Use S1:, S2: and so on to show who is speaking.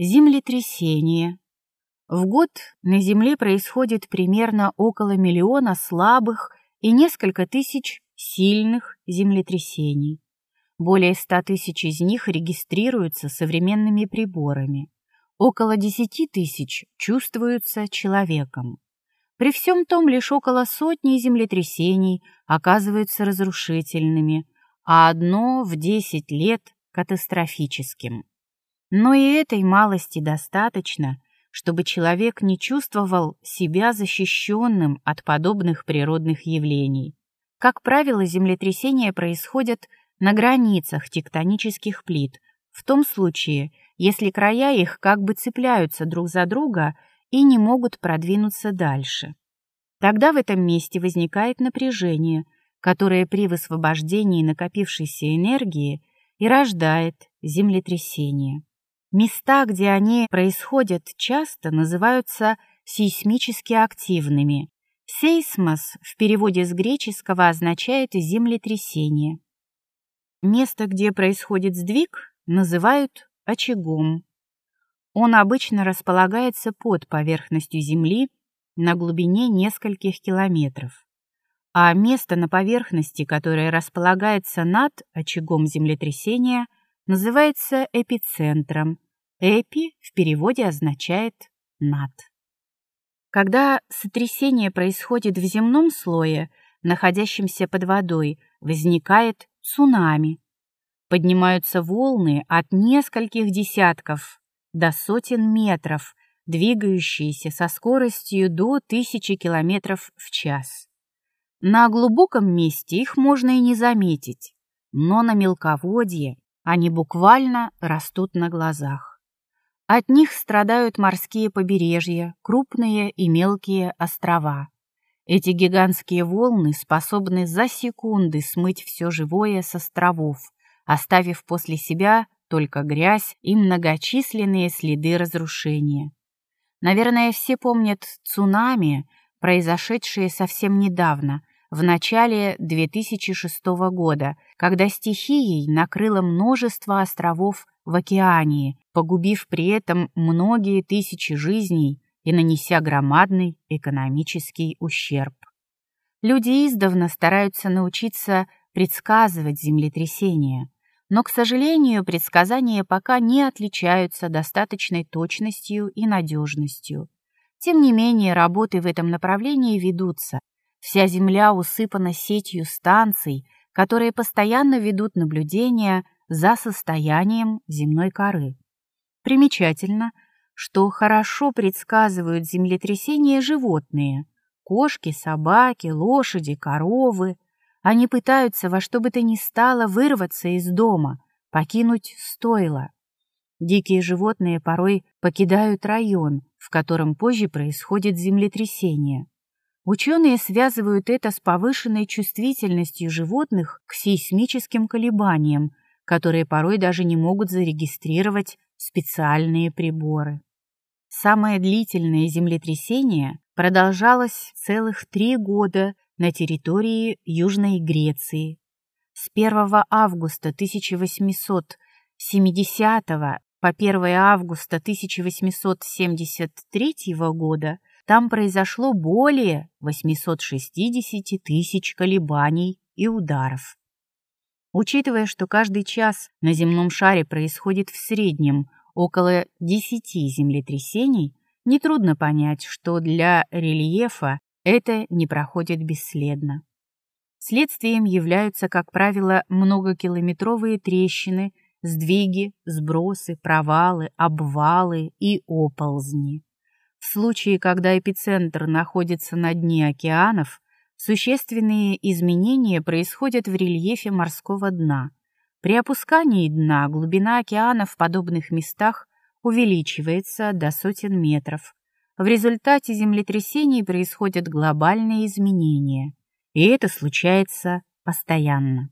S1: Землетрясение. В год на Земле происходит примерно около миллиона слабых и несколько тысяч сильных землетрясений. Более ста тысяч из них регистрируются современными приборами. Около десяти тысяч чувствуются человеком. При всем том лишь около сотни землетрясений оказываются разрушительными, а одно в десять лет – катастрофическим. Но и этой малости достаточно, чтобы человек не чувствовал себя защищенным от подобных природных явлений. Как правило, землетрясения происходят на границах тектонических плит, в том случае, если края их как бы цепляются друг за друга и не могут продвинуться дальше. Тогда в этом месте возникает напряжение, которое при высвобождении накопившейся энергии и рождает землетрясение. Места, где они происходят часто, называются сейсмически активными. Сейсмос в переводе с греческого означает землетрясение. Место, где происходит сдвиг, называют очагом. Он обычно располагается под поверхностью Земли на глубине нескольких километров. А место на поверхности, которое располагается над очагом землетрясения, называется эпицентром. Эпи в переводе означает «над». Когда сотрясение происходит в земном слое, находящемся под водой, возникает цунами. Поднимаются волны от нескольких десятков до сотен метров, двигающиеся со скоростью до тысячи километров в час. На глубоком месте их можно и не заметить, но на мелководье они буквально растут на глазах. От них страдают морские побережья, крупные и мелкие острова. Эти гигантские волны способны за секунды смыть все живое с островов, оставив после себя только грязь и многочисленные следы разрушения. Наверное, все помнят цунами, произошедшие совсем недавно, в начале 2006 года, когда стихией накрыло множество островов в океане, погубив при этом многие тысячи жизней и нанеся громадный экономический ущерб. Люди издавна стараются научиться предсказывать землетрясения, но, к сожалению, предсказания пока не отличаются достаточной точностью и надежностью. Тем не менее, работы в этом направлении ведутся, Вся Земля усыпана сетью станций, которые постоянно ведут наблюдения за состоянием земной коры. Примечательно, что хорошо предсказывают землетрясения животные – кошки, собаки, лошади, коровы. Они пытаются во что бы то ни стало вырваться из дома, покинуть стойло. Дикие животные порой покидают район, в котором позже происходит землетрясение. Ученые связывают это с повышенной чувствительностью животных к сейсмическим колебаниям, которые порой даже не могут зарегистрировать специальные приборы. Самое длительное землетрясение продолжалось целых три года на территории Южной Греции. С 1 августа 1870 по 1 августа 1873 года там произошло более 860 тысяч колебаний и ударов. Учитывая, что каждый час на земном шаре происходит в среднем около 10 землетрясений, нетрудно понять, что для рельефа это не проходит бесследно. Следствием являются, как правило, многокилометровые трещины, сдвиги, сбросы, провалы, обвалы и оползни. В случае, когда эпицентр находится на дне океанов, существенные изменения происходят в рельефе морского дна. При опускании дна глубина океана в подобных местах увеличивается до сотен метров. В результате землетрясений происходят глобальные изменения, и это случается постоянно.